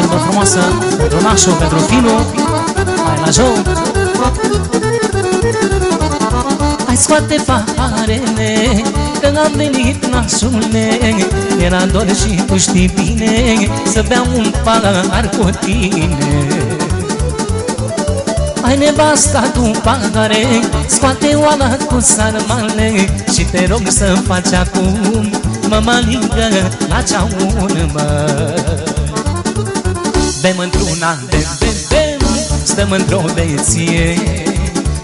frumoasă pentru nașul, pentru finul Hai la joc! Hai scoate paharele Că am venit nașule Era dor și tu știi bine Să beau un pahar cu tine. Hai nevasta tu pahare Scoate oala cu sarmale Și te rog să faci acum Mămăligă la ceaun mă Bem într-una, bem, bem, bem Stăm într-o beție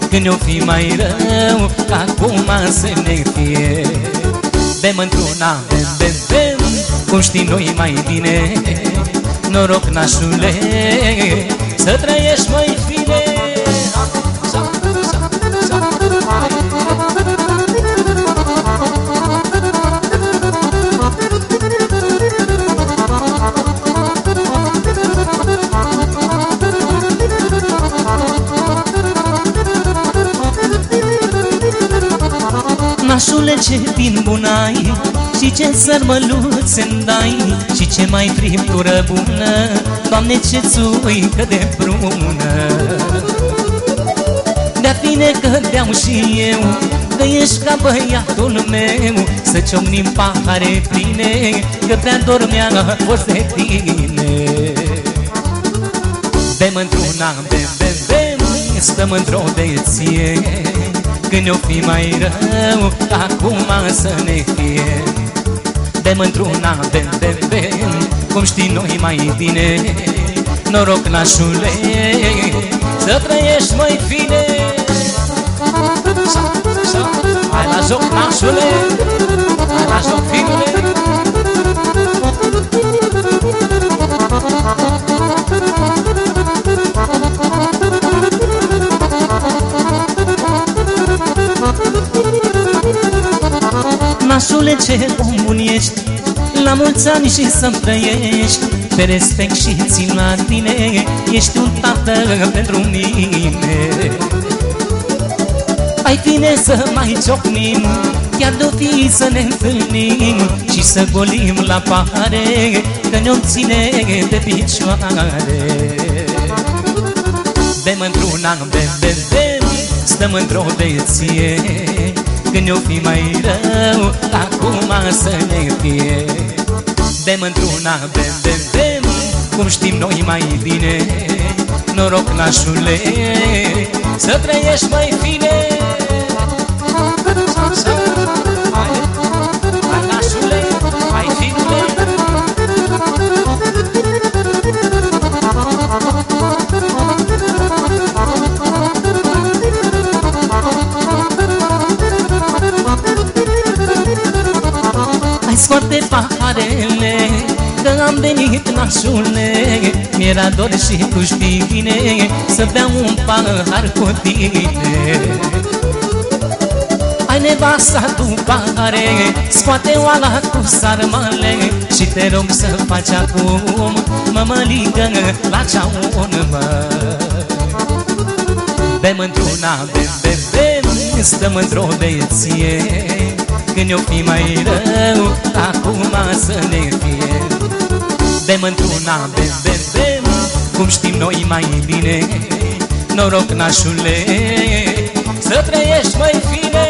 Când o fi mai rău Ca acum să ne fie. Bem într-una, bem, bem, bem Cum știi noi mai bine. Noroc nașule Să trăiești mai ce vin bunai? Și ce sărmăluțe-mi dai Și ce mai friptură bună? Doamne ce țuică de prună! De-a fine că beau și eu Că ești ca băiatul meu. Să ciocnim pahare pline Că prea dormea fost de tine. Bem într-una, bem, bem, bem Stăm într-o deție când o fi mai rău Acum să ne fie. Bem într-una, bem, bem, bem Cum știi noi mai bine. Noroc, nașule Să trăiești mai fine. Hai la joc, nașule Hai la joc, fiule Nașule ce om bun ești. La mulți ani și să-mi trăiești. Pe respect și țin la tine. Ești un tată pentru mine. Ai fine să mai ciocnim Chiar de-o fi să ne întâlnim Și să golim la pahare Că ne-o ține de picioare. Bem într-una, bem, bem, bem Stăm într-o beție când o fi mai rău Acum să ne fie. Bem într-una, bem, bem, bem Cum știm noi mai bine. Noroc, nașule Să trăiești mai fine paharele Că am venit nașule Mi-era dor și tu știi bine Să beau un pahar cu tine. Ai nevasta tu pahare Scoate oala cu sarmale Și te rog să faci acum Mămăligă la ceaun mă. Bem într-una, bem, bem, bem Stăm într-o beție când o fi mai rău numai să ne fie. Bem într-una, bem, bem, bem Cum știm noi mai bine. Noroc, nașule Să trăiești, mai fine.